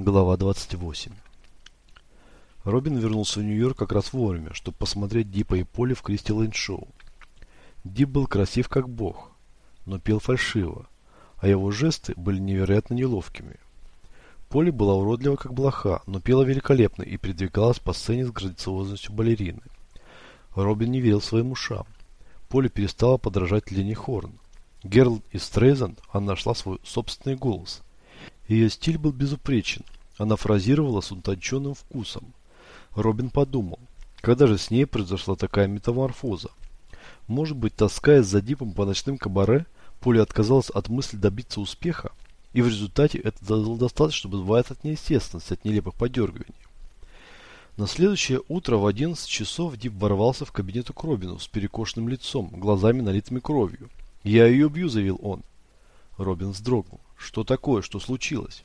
Глава 28 Робин вернулся в Нью-Йорк как раз вовремя, чтобы посмотреть Дипа и Поли в Кристи Лэйн шоу. Дип был красив как бог, но пел фальшиво, а его жесты были невероятно неловкими. Поли была уродлива как блоха, но пела великолепно и передвигалась по сцене с грациозностью балерины. Робин не верил своим ушам. Поли перестала подражать Ленни Хорн. Герл из Стрейзанд, она нашла свой собственный голос. Ее стиль был безупречен. Она фразировала с утонченным вкусом. Робин подумал, когда же с ней произошла такая метаморфоза? Может быть, таскаясь за Дипом по ночным кабаре, Поля отказалась от мысли добиться успеха, и в результате это дало достаточно, чтобы избавиться от неестественности, от нелепых подергиваний. На следующее утро в 11 часов Дип ворвался в кабинет к Робину с перекошенным лицом, глазами налитыми кровью. «Я ее бью», — заявил он. Робин вздрогнул. «Что такое? Что случилось?»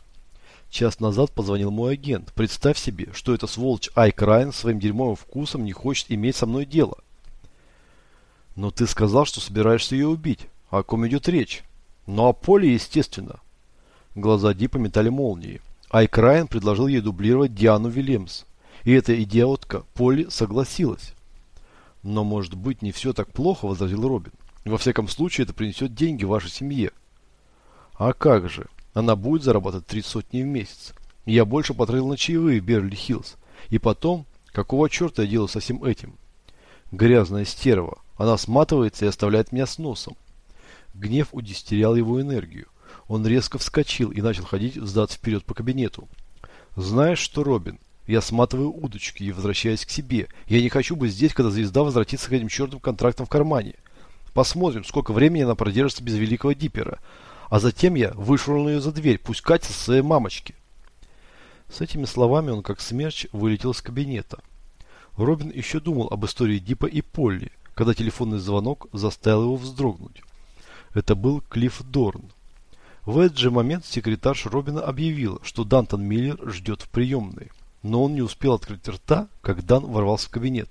Час назад позвонил мой агент. Представь себе, что эта сволочь Айк Райан своим дерьмовым вкусом не хочет иметь со мной дело. Но ты сказал, что собираешься ее убить. О ком идет речь? Ну, о Поле, естественно. Глаза Ди пометали молнии. Айк Райан предложил ей дублировать Диану Вильямс. И эта идиотка Полли согласилась. Но, может быть, не все так плохо, возразил Робин. Во всяком случае, это принесет деньги вашей семье. А как же? Она будет зарабатывать три сотни в месяц. Я больше потратил на чаевые в Берли-Хиллз. И потом, какого черта я делаю со всем этим? Грязная стерва. Она сматывается и оставляет меня с носом. Гнев удистерял его энергию. Он резко вскочил и начал ходить взад-вперед по кабинету. «Знаешь что, Робин, я сматываю удочки и возвращаюсь к себе. Я не хочу быть здесь, когда звезда возвратится к этим чертовым контрактам в кармане. Посмотрим, сколько времени она продержится без великого дипера. А затем я вышвырнул ее за дверь, пусть катится своей мамочке. С этими словами он как смерч вылетел из кабинета. Робин еще думал об истории Дипа и Полли, когда телефонный звонок заставил его вздрогнуть. Это был Клифф Дорн. В этот же момент секретарша Робина объявила, что Дантон Миллер ждет в приемной. Но он не успел открыть рта, как Дан ворвался в кабинет.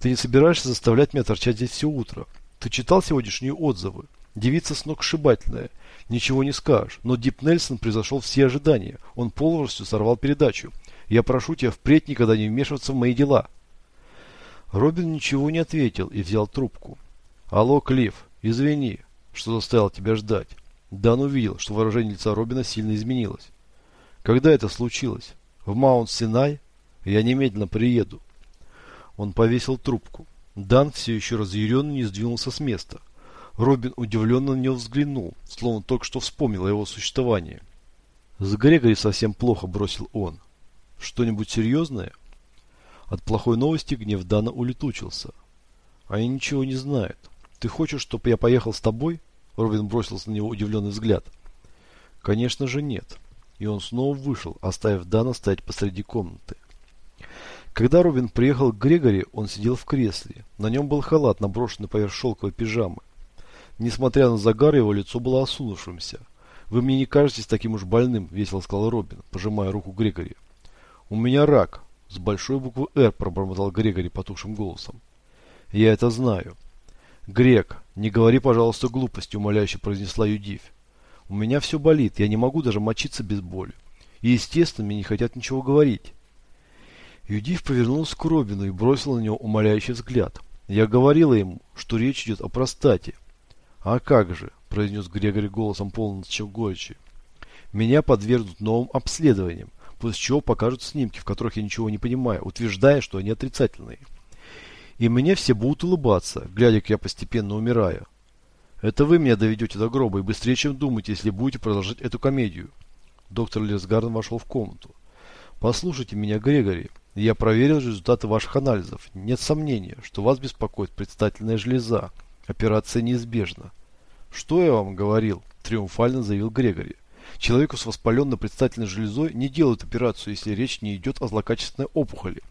«Ты не собираешься заставлять меня торчать здесь все утро? Ты читал сегодняшние отзывы? Девица сногсшибательная. Ничего не скажешь. Но Дип Нельсон превзошел все ожидания. Он полностью сорвал передачу. Я прошу тебя впредь никогда не вмешиваться в мои дела. Робин ничего не ответил и взял трубку. Алло, Клифф, извини, что заставил тебя ждать. Дан увидел, что выражение лица Робина сильно изменилось. Когда это случилось? В Маунт-Синай? Я немедленно приеду. Он повесил трубку. Дан все еще разъяренно не сдвинулся с места. Робин удивленно на него взглянул, словно только что вспомнил о его существовании. «С Грегори совсем плохо», — бросил он. «Что-нибудь серьезное?» От плохой новости гнев Дана улетучился. «Они ничего не знают. Ты хочешь, чтобы я поехал с тобой?» Робин бросился на него удивленный взгляд. «Конечно же нет». И он снова вышел, оставив Дана стоять посреди комнаты. Когда Робин приехал к Грегори, он сидел в кресле. На нем был халат, наброшенный поверх шелковой пижамы. Несмотря на загар, его лицо было осунувшимся. «Вы мне не кажетесь таким уж больным», — весело сказал Робин, пожимая руку Грегори. «У меня рак», — с большой буквы «Р» пробормотал Грегори потухшим голосом. «Я это знаю». «Грег, не говори, пожалуйста, глупости», — умоляюще произнесла Юдивь. «У меня все болит, я не могу даже мочиться без боли. И, естественно, мне не хотят ничего говорить». Юдив повернулась к Робину и бросила на него умоляющий взгляд. Я говорила ему, что речь идет о простате, «А как же», – произнес Грегори голосом полным горечи. «Меня подвергнут новым обследованиям, после чего покажут снимки, в которых я ничего не понимаю, утверждая, что они отрицательные. И мне все будут улыбаться, глядя, как я постепенно умираю. Это вы меня доведете до гроба и быстрее, чем думаете, если будете продолжать эту комедию». Доктор Лесгарден вошел в комнату. «Послушайте меня, Грегори. Я проверил результаты ваших анализов. Нет сомнения, что вас беспокоит предстательная железа, Операция неизбежна. Что я вам говорил? Триумфально заявил Грегори. Человеку с воспаленной предстательной железой не делают операцию, если речь не идет о злокачественной опухоли.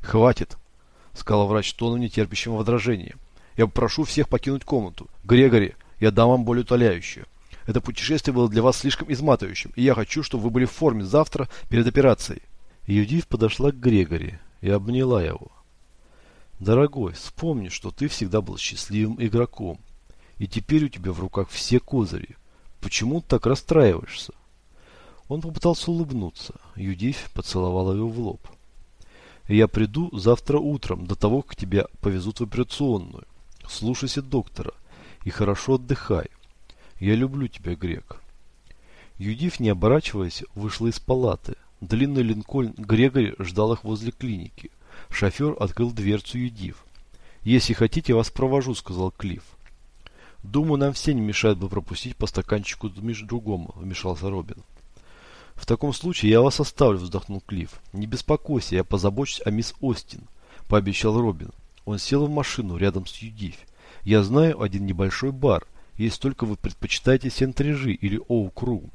Хватит, сказал врач тоном нетерпящим возражения. Я попрошу всех покинуть комнату. Грегори, я дам вам более утоляющее. Это путешествие было для вас слишком изматывающим, и я хочу, чтобы вы были в форме завтра перед операцией. Юдив подошла к Грегори и обняла его. Дорогой, вспомни, что ты всегда был счастливым игроком. И теперь у тебя в руках все козыри. Почему ты так расстраиваешься? Он попытался улыбнуться. Юдивь поцеловала его в лоб. «Я приду завтра утром, до того, как тебя повезут в операционную. Слушайся доктора и хорошо отдыхай. Я люблю тебя, Грек». Юдив, не оборачиваясь, вышла из палаты. Длинный линкольн Грегори ждал их возле клиники. Шофер открыл дверцу Юдив. «Если хотите, вас провожу», — сказал Клифф. «Думаю, нам все не мешает бы пропустить по стаканчику другому», — вмешался Робин. «В таком случае я вас оставлю», — вздохнул Клифф. «Не беспокойся, я позабочусь о мисс Остин», — пообещал Робин. Он сел в машину рядом с Юдив. «Я знаю один небольшой бар, если только вы предпочитаете Сент-Режи или Оук-Ру».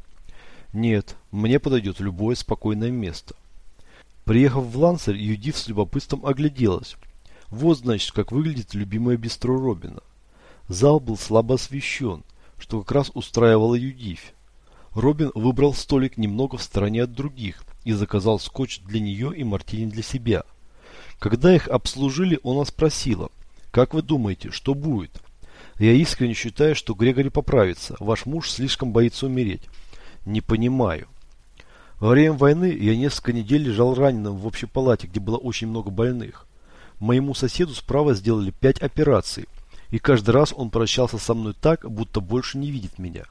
«Нет, мне подойдет любое спокойное место». Приехав в Лансер, Юдив с любопытством огляделась. Вот, значит, как выглядит любимое бистро Робина. Зал был слабо освещен, что как раз устраивало Юдивь. Робин выбрал столик немного в стороне от других и заказал скотч для нее и мартини для себя. Когда их обслужили, она спросила, «Как вы думаете, что будет?» «Я искренне считаю, что Грегори поправится. Ваш муж слишком боится умереть». «Не понимаю». Во время войны я несколько недель лежал раненым в общей палате, где было очень много больных. Моему соседу справа сделали пять операций, и каждый раз он прощался со мной так, будто больше не видит меня.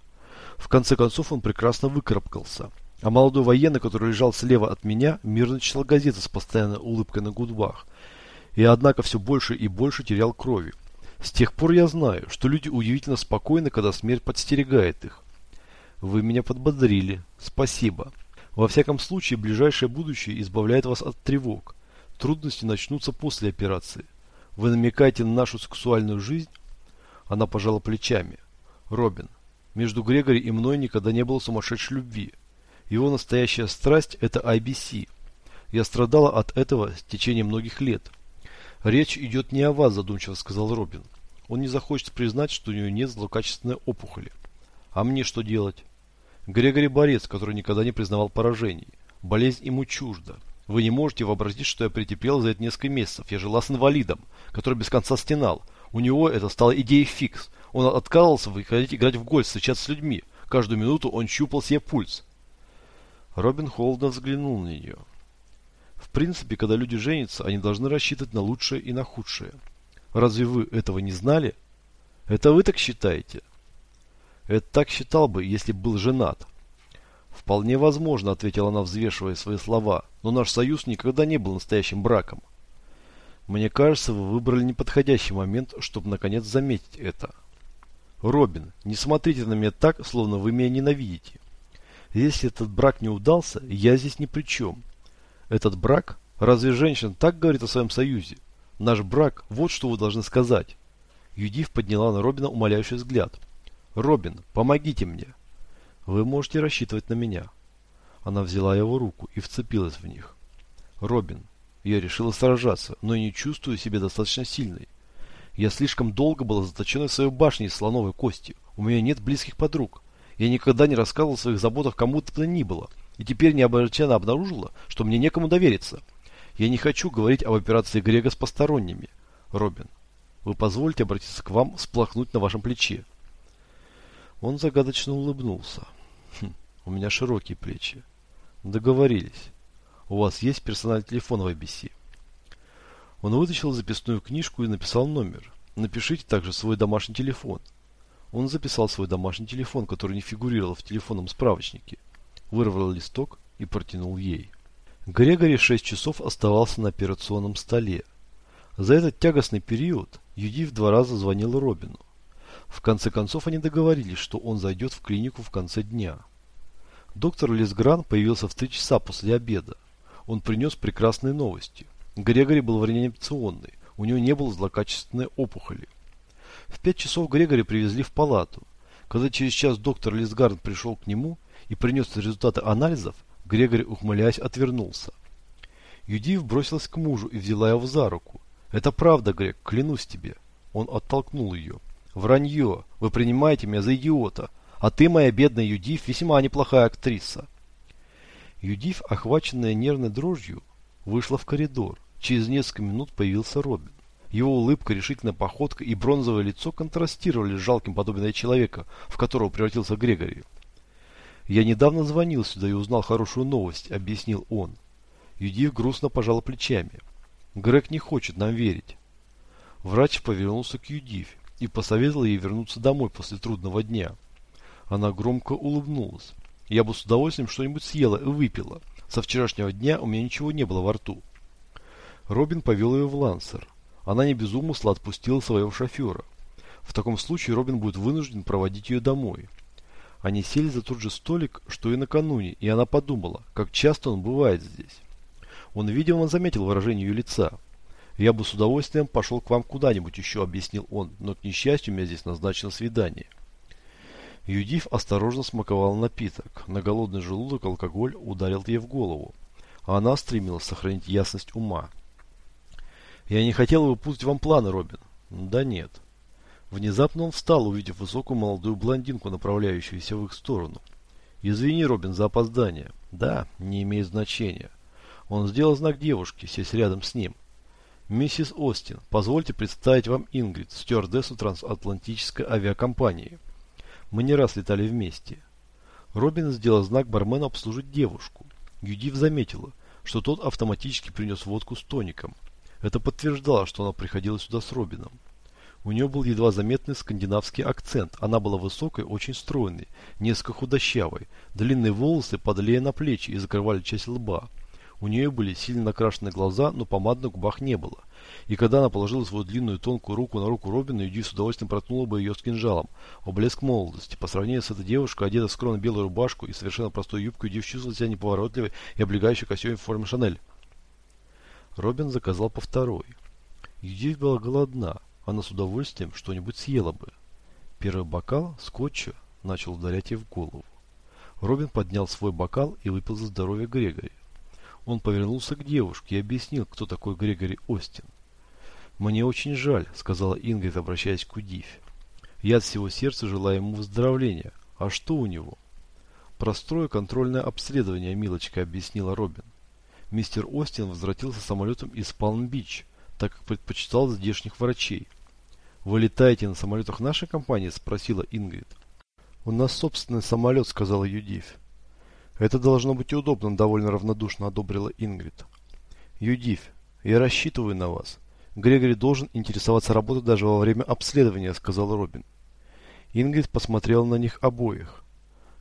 В конце концов он прекрасно выкарабкался. А молодой военный, который лежал слева от меня, мирно читал газеты с постоянной улыбкой на гудбах. И однако все больше и больше терял крови. С тех пор я знаю, что люди удивительно спокойны, когда смерть подстерегает их. Вы меня подбодрили. Спасибо. Во всяком случае, ближайшее будущее избавляет вас от тревог. Трудности начнутся после операции. Вы намекаете на нашу сексуальную жизнь? Она пожала плечами. Робин, между Грегори и мной никогда не было сумасшедшей любви. Его настоящая страсть – это IBC. Я страдала от этого в течение многих лет. Речь идет не о вас, задумчиво сказал Робин. Он не захочет признать, что у него нет злокачественной опухоли. А мне что делать? Грегори борец, который никогда не признавал поражений. Болезнь ему чужда. Вы не можете вообразить, что я претерпел за это несколько месяцев. Я жила с инвалидом, который без конца стенал. У него это стало идеей фикс. Он отказывался выходить играть в гольф, встречаться с людьми. Каждую минуту он щупал себе пульс. Робин холодно взглянул на нее. В принципе, когда люди женятся, они должны рассчитывать на лучшее и на худшее. Разве вы этого не знали? Это вы так считаете? Это так считал бы, если бы был женат. Вполне возможно, ответила она, взвешивая свои слова, но наш союз никогда не был настоящим браком. Мне кажется, вы выбрали неподходящий момент, чтобы наконец заметить это. Робин, не смотрите на меня так, словно вы меня ненавидите. Если этот брак не удался, я здесь ни при чем. Этот брак? Разве женщина так говорит о своем союзе? Наш брак, вот что вы должны сказать. Юдив подняла на Робина умоляющий взгляд. Робин, помогите мне. Вы можете рассчитывать на меня. Она взяла его руку и вцепилась в них. Робин, я решила сражаться, но не чувствую себя достаточно сильной. Я слишком долго была заточена в своей башне из слоновой кости. У меня нет близких подруг. Я никогда не рассказывал о своих заботах кому-то бы ни было. И теперь необычайно обнаружила, что мне некому довериться. Я не хочу говорить об операции Грега с посторонними. Робин, вы позволите обратиться к вам, сплохнуть на вашем плече. Он загадочно улыбнулся. Хм, у меня широкие плечи. Договорились. У вас есть персональный телефон в IBC? Он вытащил записную книжку и написал номер. Напишите также свой домашний телефон. Он записал свой домашний телефон, который не фигурировал в телефонном справочнике. Вырвал листок и протянул ей. Грегори 6 часов оставался на операционном столе. За этот тягостный период Юдив два раза звонил Робину. В конце концов они договорились, что он зайдет в клинику в конце дня. Доктор Лесгран появился в три часа после обеда. Он принес прекрасные новости. Грегори был в реанимационной, у него не было злокачественной опухоли. В пять часов Грегори привезли в палату. Когда через час доктор Лисгард пришел к нему и принес результаты анализов, Грегори, ухмыляясь, отвернулся. Юдив бросилась к мужу и взяла его за руку. «Это правда, Грег, клянусь тебе». Он оттолкнул ее. «Вранье! Вы принимаете меня за идиота! А ты, моя бедная Юдив, весьма неплохая актриса!» Юдив, охваченная нервной дрожью, вышла в коридор. Через несколько минут появился Робин. Его улыбка, решительная походка и бронзовое лицо контрастировали с жалким подобием человека, в которого превратился Грегори. «Я недавно звонил сюда и узнал хорошую новость», — объяснил он. Юдив грустно пожал плечами. «Грег не хочет нам верить». Врач повернулся к Юдив и посоветовал ей вернуться домой после трудного дня. Она громко улыбнулась. «Я бы с удовольствием что-нибудь съела и выпила. Со вчерашнего дня у меня ничего не было во рту». Робин повел ее в Лансер. Она не без умысла отпустила своего шофера. В таком случае Робин будет вынужден проводить ее домой. Они сели за тот же столик, что и накануне, и она подумала, как часто он бывает здесь. Он, видимо, заметил выражение ее лица. «Я бы с удовольствием пошел к вам куда-нибудь еще», — объяснил он, «но, к несчастью, у меня здесь назначено свидание». Юдив осторожно смаковал напиток. На голодный желудок алкоголь ударил ей в голову, а она стремилась сохранить ясность ума. «Я не хотел выпустить вам планы, Робин». «Да нет». Внезапно он встал, увидев высокую молодую блондинку, направляющуюся в их сторону. «Извини, Робин, за опоздание». «Да, не имеет значения». Он сделал знак девушке, сесть рядом с ним. «Миссис Остин, позвольте представить вам Ингрид, стюардессу трансатлантической авиакомпании. Мы не раз летали вместе». Робин сделал знак бармену обслужить девушку. Юдив заметила, что тот автоматически принес водку с тоником. Это подтверждало, что она приходила сюда с Робином. У нее был едва заметный скандинавский акцент. Она была высокой, очень стройной, несколько худощавой. Длинные волосы падали на плечи и закрывали часть лба. У нее были сильно накрашенные глаза, но помад на губах не было. И когда она положила свою длинную тонкую руку на руку Робина, Юди с удовольствием проткнула бы ее с кинжалом. О блеск молодости. По сравнению с этой девушкой, одета скромно белую рубашку и совершенно простой юбкой, Юди чувствовала себя неповоротливой и облегающей костюме в форме Шанель. Робин заказал по второй. Юди была голодна. Она с удовольствием что-нибудь съела бы. Первый бокал скотча начал ударять ей в голову. Робин поднял свой бокал и выпил за здоровье Грегори. Он повернулся к девушке и объяснил, кто такой Грегори Остин. «Мне очень жаль», — сказала Ингрид, обращаясь к Удивь. «Я от всего сердца желаю ему выздоровления. А что у него?» «Прострою контрольное обследование, милочка», — объяснила Робин. Мистер Остин возвратился самолетом из Палм-Бич, так как предпочитал здешних врачей. «Вы летаете на самолетах нашей компании?» – спросила Ингрид. «У нас собственный самолет», – сказала Юдив. «Это должно быть удобно», – довольно равнодушно одобрила Ингрид. «Юдив, я рассчитываю на вас. Грегори должен интересоваться работой даже во время обследования», – сказал Робин. Ингрид посмотрела на них обоих.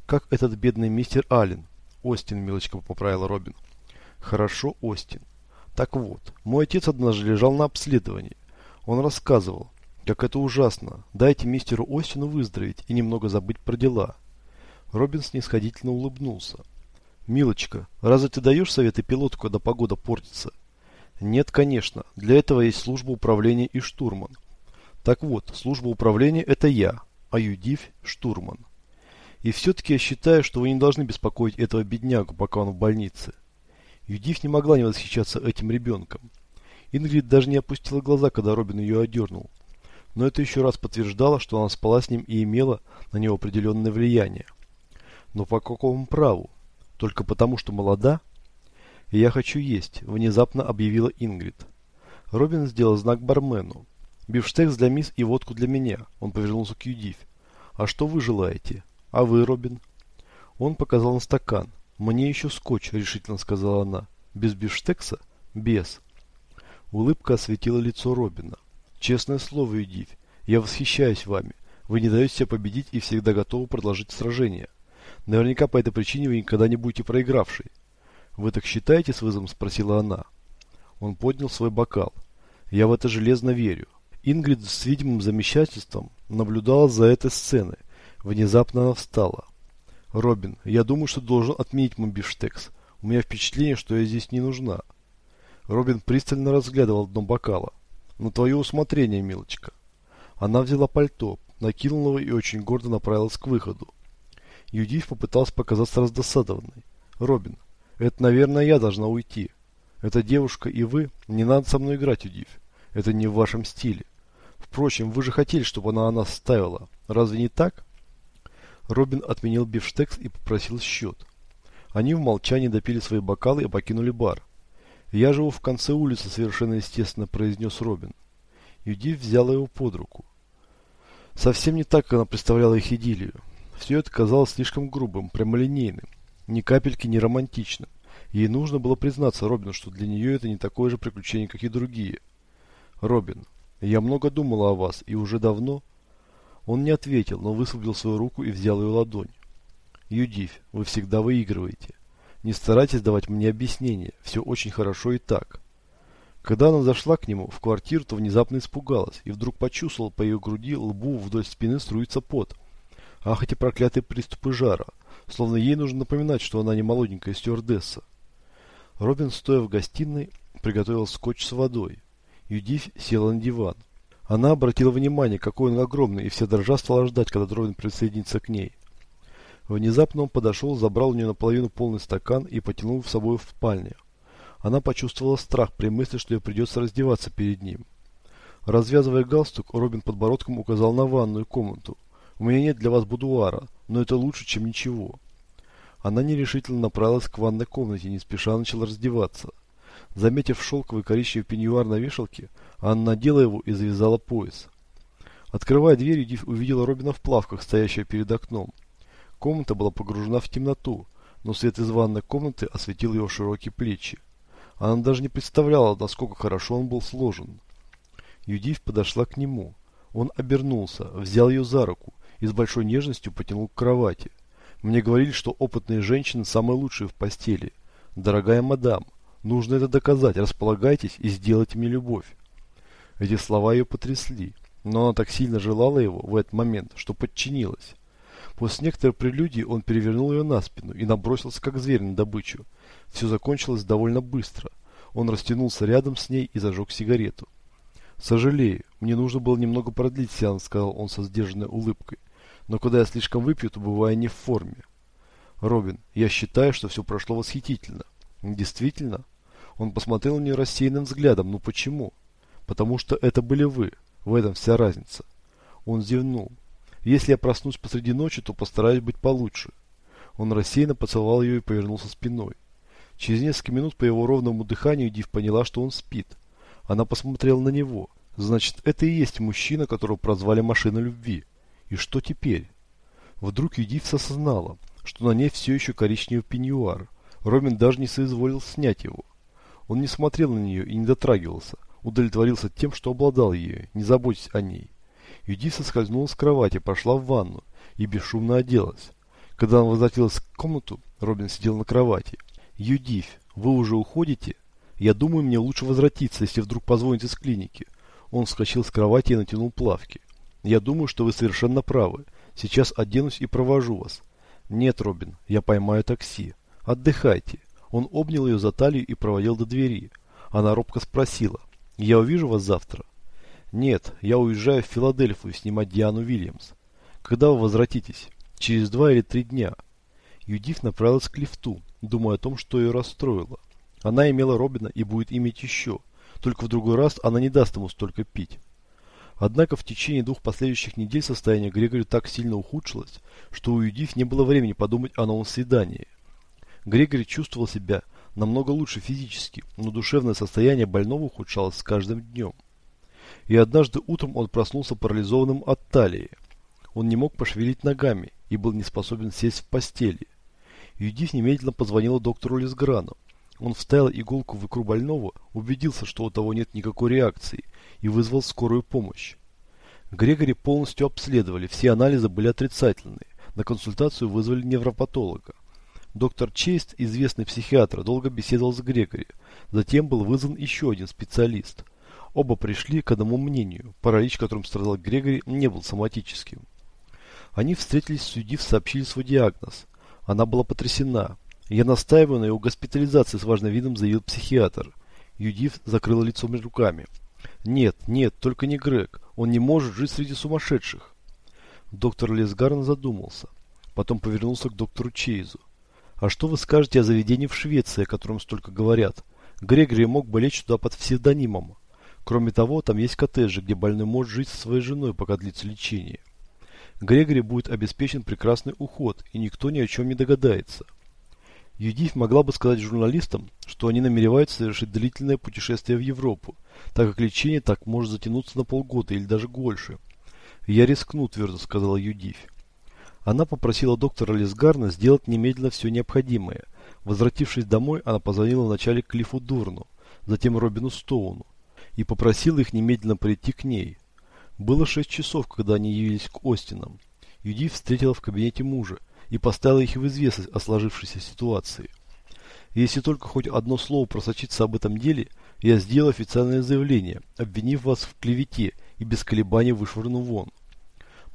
«Как этот бедный мистер Аллен?» «Остин», – милочка поправила Робин. «Хорошо, Остин. Так вот, мой отец однажды лежал на обследовании. Он рассказывал, как это ужасно. Дайте мистеру Остину выздороветь и немного забыть про дела. Робин снисходительно улыбнулся. «Милочка, разве ты даешь советы пилоту, когда погода портится?» «Нет, конечно. Для этого есть служба управления и штурман». «Так вот, служба управления – это я, а Юдив – штурман. И все-таки я считаю, что вы не должны беспокоить этого беднягу, пока он в больнице». Юдив не могла не восхищаться этим ребенком. Ингрид даже не опустила глаза, когда Робин ее одернул. Но это еще раз подтверждало, что она спала с ним и имела на него определенное влияние. Но по какому праву? Только потому, что молода? «Я хочу есть», – внезапно объявила Ингрид. Робин сделал знак бармену. «Бифштекс для мисс и водку для меня», – он повернулся к Юдив. «А что вы желаете? А вы, Робин?» Он показал на стакан. «Мне еще скотч», – решительно сказала она. «Без бифштекса?» «Без». Улыбка осветила лицо Робина. «Честное слово, Юдив, я восхищаюсь вами. Вы не даете себя победить и всегда готовы продолжить сражение. Наверняка по этой причине вы никогда не будете проигравшей. Вы так считаете с вызовом? Спросила она. Он поднял свой бокал. Я в это железно верю. Ингрид с видимым замечательством наблюдала за этой сценой. Внезапно она встала. Робин, я думаю, что должен отменить мой бифштекс. У меня впечатление, что я здесь не нужна. Робин пристально разглядывал дно бокала. На твое усмотрение, милочка. Она взяла пальто, накинула его и очень гордо направилась к выходу. Юдив попытался показаться раздосадованной. «Робин, это, наверное, я должна уйти. Эта девушка и вы, не надо со мной играть, Юдив. Это не в вашем стиле. Впрочем, вы же хотели, чтобы она нас ставила. Разве не так?» Робин отменил бифштекс и попросил счет. Они в молчании допили свои бокалы и покинули бар. «Я живу в конце улицы», — совершенно естественно произнес Робин. Юдив взяла его под руку. Совсем не так, как она представляла их идиллию. Все это казалось слишком грубым, прямолинейным, ни капельки не романтичным. Ей нужно было признаться Робину, что для нее это не такое же приключение, как и другие. «Робин, я много думала о вас, и уже давно...» Он не ответил, но высвободил свою руку и взял ее ладонь. «Юдивь, вы всегда выигрываете. Не старайтесь давать мне объяснения, все очень хорошо и так». Когда она зашла к нему в квартиру, то внезапно испугалась и вдруг почувствовала по ее груди, лбу, вдоль спины струится пот. Ах, эти проклятые приступы жара! Словно ей нужно напоминать, что она не молоденькая стюардесса. Робин, стоя в гостиной, приготовил скотч с водой. Юдивь села на диван. Она обратила внимание, какой он огромный, и вся дрожа стала ждать, когда Робин присоединится к ней. Внезапно он подошел, забрал у нее наполовину полный стакан и потянул в собой в спальню. Она почувствовала страх при мысли, что ей придется раздеваться перед ним. Развязывая галстук, Робин подбородком указал на ванную комнату. «У меня нет для вас будуара, но это лучше, чем ничего». Она нерешительно направилась к ванной комнате не спеша начала раздеваться. Заметив шелковый коричневый пеньюар на вешалке, Анна надела его и завязала пояс. Открывая дверь, Юдив увидела Робина в плавках, стоящего перед окном. Комната была погружена в темноту, но свет из ванной комнаты осветил его широкие плечи. Она даже не представляла, насколько хорошо он был сложен. Юдив подошла к нему. Он обернулся, взял ее за руку и с большой нежностью потянул к кровати. Мне говорили, что опытные женщины самые лучшие в постели. Дорогая мадам, нужно это доказать, располагайтесь и сделайте мне любовь. Эти слова ее потрясли, но она так сильно желала его в этот момент, что подчинилась. После некоторой прелюдии он перевернул ее на спину и набросился как зверь на добычу. Все закончилось довольно быстро. Он растянулся рядом с ней и зажег сигарету. «Сожалею, мне нужно было немного продлить сеанс», — сказал он со сдержанной улыбкой. «Но когда я слишком выпью, то бываю не в форме». «Робин, я считаю, что все прошло восхитительно». «Действительно?» Он посмотрел на нее рассеянным взглядом. «Ну почему?» «Потому что это были вы. В этом вся разница». Он зевнул. «Если я проснусь посреди ночи, то постараюсь быть получше». Он рассеянно поцеловал ее и повернулся спиной. Через несколько минут по его ровному дыханию Див поняла, что он спит. Она посмотрела на него. Значит, это и есть мужчина, которого прозвали машина любви. И что теперь? Вдруг Юдив осознала, что на ней все еще коричневый пеньюар. Робин даже не соизволил снять его. Он не смотрел на нее и не дотрагивался, удовлетворился тем, что обладал ею, не заботясь о ней. Юдив соскользнула с кровати, пошла в ванну и бесшумно оделась. Когда она возвратилась в комнату, Робин сидел на кровати. «Юдив, вы уже уходите? Я думаю, мне лучше возвратиться, если вдруг позвоните с клиники». Он вскочил с кровати и натянул плавки. «Я думаю, что вы совершенно правы. Сейчас оденусь и провожу вас». «Нет, Робин, я поймаю такси. Отдыхайте». Он обнял ее за талию и проводил до двери. Она робко спросила. «Я увижу вас завтра?» «Нет, я уезжаю в Филадельфию снимать Диану Уильямс». «Когда вы возвратитесь?» «Через два или три дня». Юдив направилась к лифту думая о том, что ее расстроило. Она имела Робина и будет иметь еще, только в другой раз она не даст ему столько пить. Однако в течение двух последующих недель состояние Грегори так сильно ухудшилось, что у Юдив не было времени подумать о новом свидании. Грегори чувствовал себя намного лучше физически, но душевное состояние больного ухудшалось с каждым днем. И однажды утром он проснулся парализованным от талии. Он не мог пошевелить ногами и был не способен сесть в постели. Юдив немедленно позвонила доктору Лесграну. Он вставил иголку в икру больного, убедился, что у того нет никакой реакции, и вызвал скорую помощь. Грегори полностью обследовали, все анализы были отрицательные. На консультацию вызвали невропатолога. Доктор Чейст, известный психиатр, долго беседовал с Грегори. Затем был вызван еще один специалист. Оба пришли к одному мнению. Паралич, которым страдал Грегори, не был соматическим. Они встретились с Юдив, сообщили свой диагноз. Она была потрясена. «Я настаиваю на его госпитализации», – с важным видом заявил психиатр. Юдив закрыла лицо руками. «Нет, нет, только не Грег. Он не может жить среди сумасшедших». Доктор Лесгарн задумался. Потом повернулся к доктору Чейзу. «А что вы скажете о заведении в Швеции, о котором столько говорят? Грегори мог бы лечь туда под псевдонимом. Кроме того, там есть коттеджи, где больной может жить со своей женой, пока длится лечение. Грегори будет обеспечен прекрасный уход, и никто ни о чем не догадается. Юдив могла бы сказать журналистам, что они намереваются совершить длительное путешествие в Европу, так как лечение так может затянуться на полгода или даже больше. «Я рискну», – твердо сказала Юдив. Она попросила доктора Лисгарна сделать немедленно все необходимое. Возвратившись домой, она позвонила вначале Клиффу Дурну, затем Робину Стоуну и попросила их немедленно прийти к ней. Было шесть часов, когда они явились к Остинам. Юди встретила в кабинете мужа и поставила их в известность о сложившейся ситуации. Если только хоть одно слово просочится об этом деле, я сделаю официальное заявление, обвинив вас в клевете и без колебаний вышвырну вон.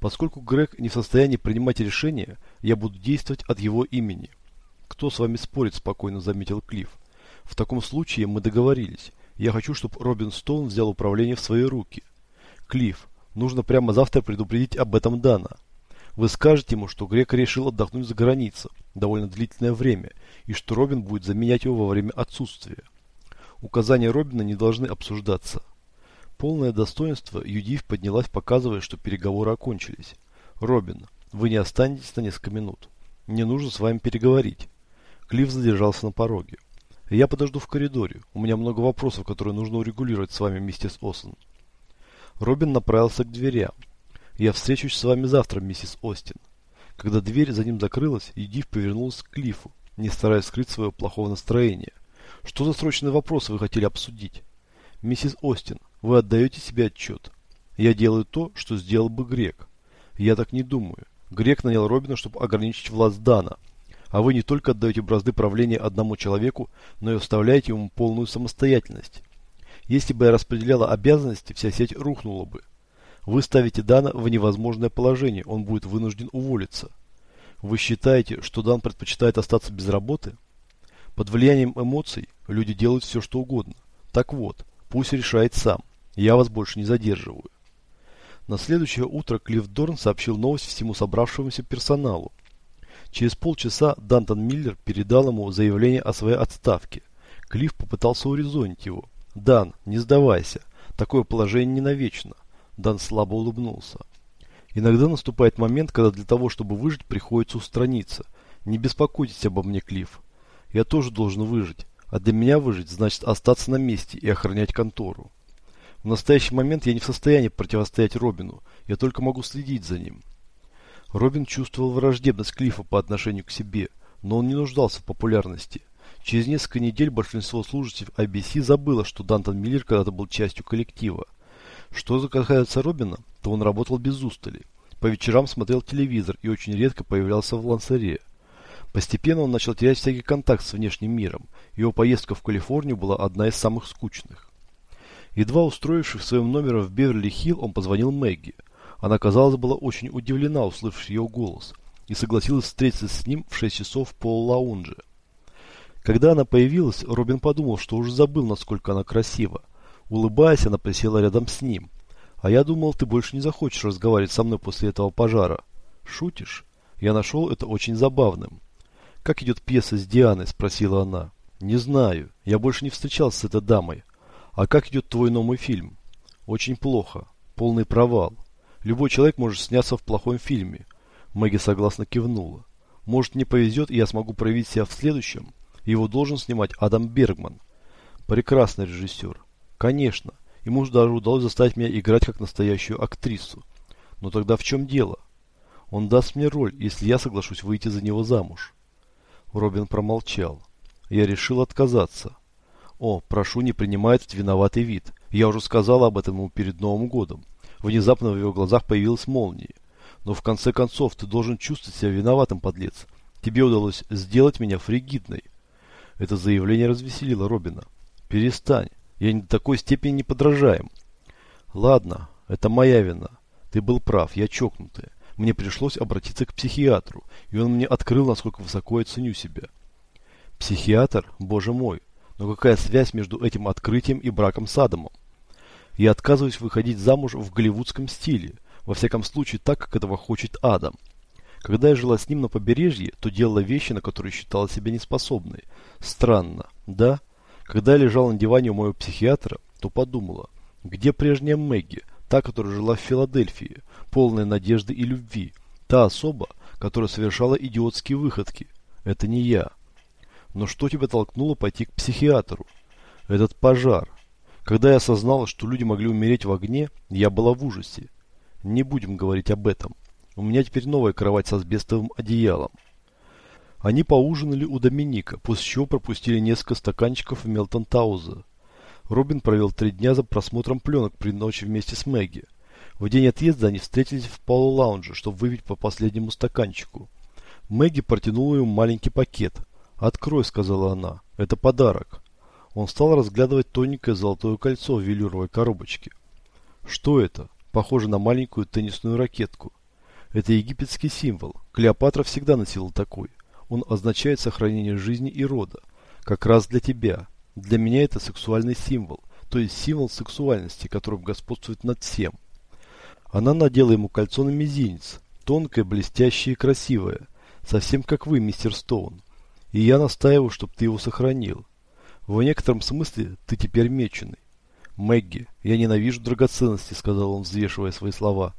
Поскольку Грег не в состоянии принимать решения, я буду действовать от его имени. Кто с вами спорит, спокойно заметил Клифф. В таком случае мы договорились. Я хочу, чтобы Робин Стоун взял управление в свои руки. Клифф, нужно прямо завтра предупредить об этом Дана. Вы скажете ему, что Грек решил отдохнуть за границей довольно длительное время, и что Робин будет заменять его во время отсутствия. Указания Робина не должны обсуждаться. Полное достоинство Юдив поднялась, показывая, что переговоры окончились. «Робин, вы не останетесь на несколько минут. Мне нужно с вами переговорить». Клифф задержался на пороге. Я подожду в коридоре. У меня много вопросов, которые нужно урегулировать с вами, миссис Остин. Робин направился к дверям. Я встречусь с вами завтра, миссис Остин. Когда дверь за ним закрылась, Едив повернулся к Клифу, не стараясь скрыть своего плохого настроения. Что за срочный вопрос вы хотели обсудить? Миссис Остин, вы отдаете себе отчет? Я делаю то, что сделал бы Грек. Я так не думаю. Грек нанял Робина, чтобы ограничить власть Дана – а вы не только отдаете бразды правления одному человеку, но и оставляете ему полную самостоятельность. Если бы я распределяла обязанности, вся сеть рухнула бы. Вы ставите Дана в невозможное положение, он будет вынужден уволиться. Вы считаете, что Дан предпочитает остаться без работы? Под влиянием эмоций люди делают все, что угодно. Так вот, пусть решает сам. Я вас больше не задерживаю. На следующее утро Клифф Дорн сообщил новость всему собравшемуся персоналу. Через полчаса Дантон Миллер передал ему заявление о своей отставке. Клифф попытался урезонить его. «Дан, не сдавайся. Такое положение не навечно». Дан слабо улыбнулся. «Иногда наступает момент, когда для того, чтобы выжить, приходится устраниться. Не беспокойтесь обо мне, Клифф. Я тоже должен выжить. А для меня выжить значит остаться на месте и охранять контору. В настоящий момент я не в состоянии противостоять Робину. Я только могу следить за ним. Робин чувствовал враждебность Клиффа по отношению к себе, но он не нуждался в популярности. Через несколько недель большинство служащих IBC забыло, что Дантон Миллер когда-то был частью коллектива. Что касается Робина, то он работал без устали. По вечерам смотрел телевизор и очень редко появлялся в Лансере. Постепенно он начал терять всякий контакт с внешним миром. Его поездка в Калифорнию была одна из самых скучных. Едва устроившись в своем номере в Беверли-Хилл, он позвонил Мэгги. Она, казалось, была очень удивлена, услышав ее голос, и согласилась встретиться с ним в 6 часов по лаунже. Когда она появилась, Робин подумал, что уже забыл, насколько она красива. Улыбаясь, она присела рядом с ним. «А я думал, ты больше не захочешь разговаривать со мной после этого пожара». «Шутишь?» Я нашел это очень забавным. «Как идет пьеса с Дианой?» – спросила она. «Не знаю. Я больше не встречался с этой дамой. А как идет твой новый фильм?» «Очень плохо. Полный провал. Любой человек может сняться в плохом фильме. Мэгги согласно кивнула. Может не повезет, и я смогу проявить себя в следующем. Его должен снимать Адам Бергман. Прекрасный режиссер. Конечно. Ему же даже удалось заставить меня играть как настоящую актрису. Но тогда в чем дело? Он даст мне роль, если я соглашусь выйти за него замуж. Робин промолчал. Я решил отказаться. О, прошу, не принимай этот виноватый вид. Я уже сказал об этом ему перед Новым годом. Внезапно в его глазах появилась молния. Но в конце концов ты должен чувствовать себя виноватым, подлец. Тебе удалось сделать меня фригидной. Это заявление развеселило Робина. Перестань. Я не до такой степени не подражаем. Ладно, это моя вина. Ты был прав, я чокнутый. Мне пришлось обратиться к психиатру, и он мне открыл, насколько высоко я ценю себя. Психиатр? Боже мой. Но какая связь между этим открытием и браком с Адамом? Я отказываюсь выходить замуж в голливудском стиле, во всяком случае так, как этого хочет Адам. Когда я жила с ним на побережье, то делала вещи, на которые считала себя неспособной. Странно, да? Когда я лежала на диване у моего психиатра, то подумала, где прежняя Мэгги, та, которая жила в Филадельфии, полная надежды и любви, та особа, которая совершала идиотские выходки. Это не я. Но что тебя толкнуло пойти к психиатру? Этот пожар, когда я осознала, что люди могли умереть в огне, я была в ужасе. Не будем говорить об этом. У меня теперь новая кровать с асбестовым одеялом. Они поужинали у Доминика, после чего пропустили несколько стаканчиков в Мелтон Тауза. Робин провел три дня за просмотром пленок при ночи вместе с Мэгги. В день отъезда они встретились в полу-лаунже, чтобы выпить по последнему стаканчику. Мэгги протянула ему маленький пакет. «Открой», — сказала она, — «это подарок». Он стал разглядывать тоненькое золотое кольцо в велюровой коробочке. Что это? Похоже на маленькую теннисную ракетку. Это египетский символ. Клеопатра всегда носила такой. Он означает сохранение жизни и рода. Как раз для тебя. Для меня это сексуальный символ. То есть символ сексуальности, которым господствует над всем. Она надела ему кольцо на мизинец. Тонкое, блестящее и красивое. Совсем как вы, мистер Стоун. И я настаиваю, чтобы ты его сохранил. В некотором смысле ты теперь меченый. Мэгги, я ненавижу драгоценности, сказал он, взвешивая свои слова.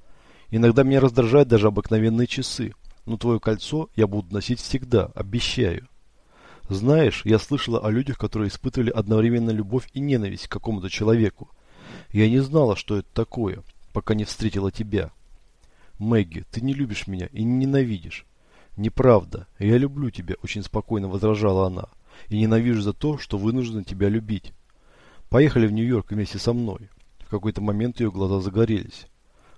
Иногда меня раздражают даже обыкновенные часы. Но твое кольцо я буду носить всегда, обещаю. Знаешь, я слышала о людях, которые испытывали одновременно любовь и ненависть к какому-то человеку. Я не знала, что это такое, пока не встретила тебя. Мэгги, ты не любишь меня и не ненавидишь. Неправда. Я люблю тебя, очень спокойно возражала она и ненавижу за то, что вынужден тебя любить. Поехали в Нью-Йорк вместе со мной. В какой-то момент ее глаза загорелись.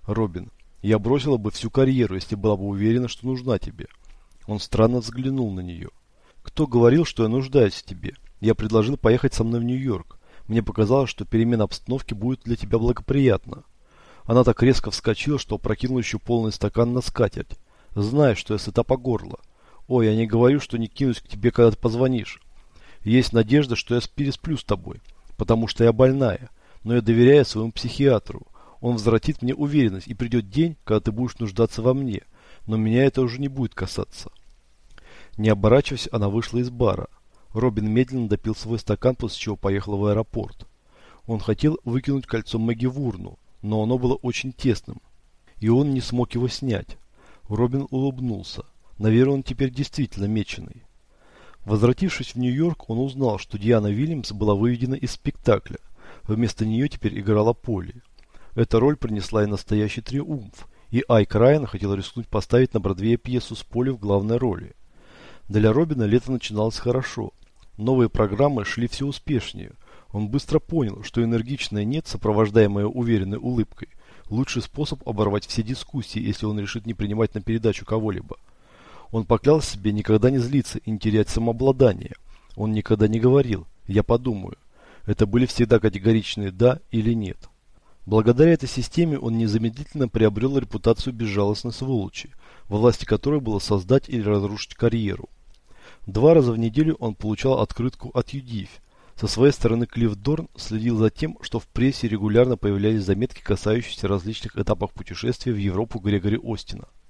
Робин, я бросила бы всю карьеру, если была бы уверена, что нужна тебе. Он странно взглянул на нее. Кто говорил, что я нуждаюсь в тебе? Я предложил поехать со мной в Нью-Йорк. Мне показалось, что перемена обстановки будет для тебя благоприятна. Она так резко вскочила, что опрокинула еще полный стакан на скатерть. Знаешь, что я сыта по горло. Ой, я не говорю, что не кинусь к тебе, когда ты позвонишь. Есть надежда, что я пересплю с тобой, потому что я больная, но я доверяю своему психиатру. Он возвратит мне уверенность, и придет день, когда ты будешь нуждаться во мне, но меня это уже не будет касаться. Не оборачиваясь, она вышла из бара. Робин медленно допил свой стакан, после чего поехал в аэропорт. Он хотел выкинуть кольцо Мэгги в урну, но оно было очень тесным, и он не смог его снять. Робин улыбнулся. Наверное, он теперь действительно меченый. Возвратившись в Нью-Йорк, он узнал, что Диана Вильямс была выведена из спектакля. Вместо нее теперь играла Полли. Эта роль принесла и настоящий триумф, и Айк Райан хотел рискнуть поставить на Бродвее пьесу с Полли в главной роли. Для Робина лето начиналось хорошо. Новые программы шли все успешнее. Он быстро понял, что энергичное «нет», сопровождаемое уверенной улыбкой, лучший способ оборвать все дискуссии, если он решит не принимать на передачу кого-либо. Он поклялся себе никогда не злиться и не терять самообладание. Он никогда не говорил «я подумаю». Это были всегда категоричные «да» или «нет». Благодаря этой системе он незамедлительно приобрел репутацию безжалостной сволочи, во власти которой было создать или разрушить карьеру. Два раза в неделю он получал открытку от Юдив. Со своей стороны Клифф Дорн следил за тем, что в прессе регулярно появлялись заметки, касающиеся различных этапов путешествия в Европу Грегори Остина –